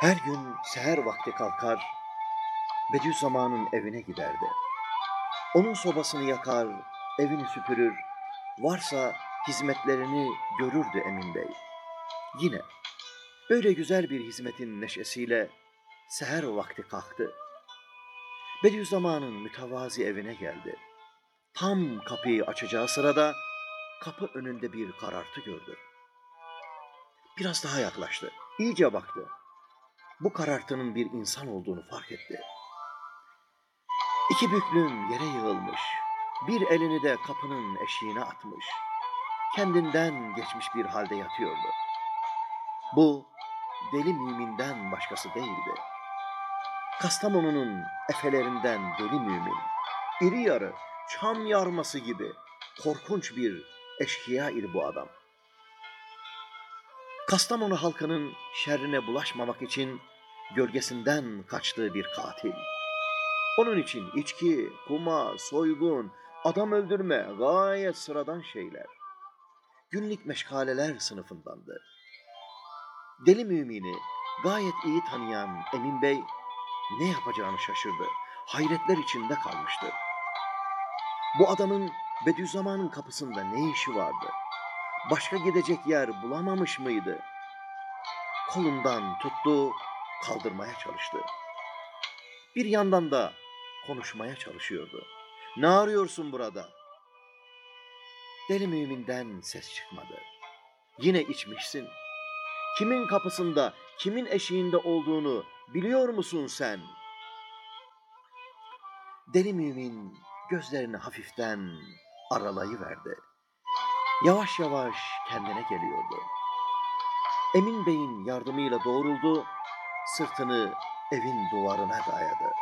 Her gün seher vakti kalkar, Bediüzzaman'ın evine giderdi. Onun sobasını yakar, evini süpürür, varsa hizmetlerini görürdü Emin Bey. Yine böyle güzel bir hizmetin neşesiyle seher vakti kalktı. Bediüzzaman'ın mütevazi evine geldi. Tam kapıyı açacağı sırada kapı önünde bir karartı gördü. Biraz daha yaklaştı. İyice baktı. Bu karartının bir insan olduğunu fark etti. İki büklüm yere yığılmış. Bir elini de kapının eşiğine atmış. Kendinden geçmiş bir halde yatıyordu. Bu deli müminden başkası değildi. Kastamonu'nun efelerinden deli mümin. İri yarı, çam yarması gibi korkunç bir eşkıya idi bu adam. Kastamonu halkının şerrine bulaşmamak için gölgesinden kaçtığı bir katil. Onun için içki, kuma, soygun, adam öldürme gayet sıradan şeyler. Günlük meşgaleler sınıfındandı. Deli mümini gayet iyi tanıyan Emin Bey ne yapacağını şaşırdı. Hayretler içinde kalmıştı. Bu adamın Bediüzzaman'ın kapısında ne işi vardı? Başka gidecek yer bulamamış mıydı? Kolundan tuttu, kaldırmaya çalıştı. Bir yandan da konuşmaya çalışıyordu. Ne arıyorsun burada? Deli müminden ses çıkmadı. Yine içmişsin. Kimin kapısında, kimin eşiğinde olduğunu biliyor musun sen? Deli mümin gözlerini hafiften aralayıverdi. Yavaş yavaş kendine geliyordu. Emin Bey'in yardımıyla doğruldu, sırtını evin duvarına dayadı.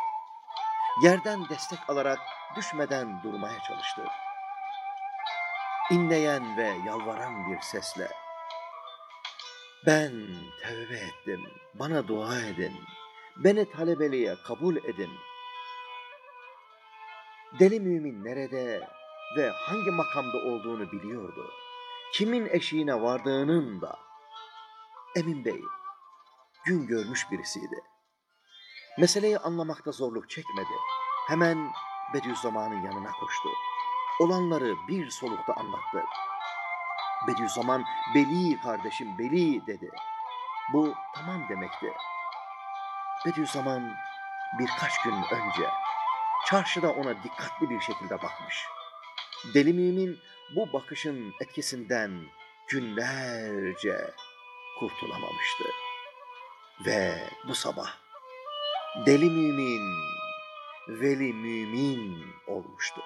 Yerden destek alarak düşmeden durmaya çalıştı. İnleyen ve yalvaran bir sesle ben tövbe ettim, bana dua edin, beni talebeliğe kabul edin. Deli mümin nerede ve hangi makamda olduğunu biliyordu. Kimin eşiğine vardığının da. Emin Bey gün görmüş birisiydi. Meseleyi anlamakta zorluk çekmedi. Hemen Bediüzzaman'ın yanına koştu. Olanları bir solukta anlattı. Bediüzzaman, Beli kardeşim Beli dedi. Bu tamam demekti. Bediüzzaman birkaç gün önce çarşıda ona dikkatli bir şekilde bakmış. Deli bu bakışın etkisinden günlerce kurtulamamıştı. Ve bu sabah deli mümin, veli mümin olmuştu.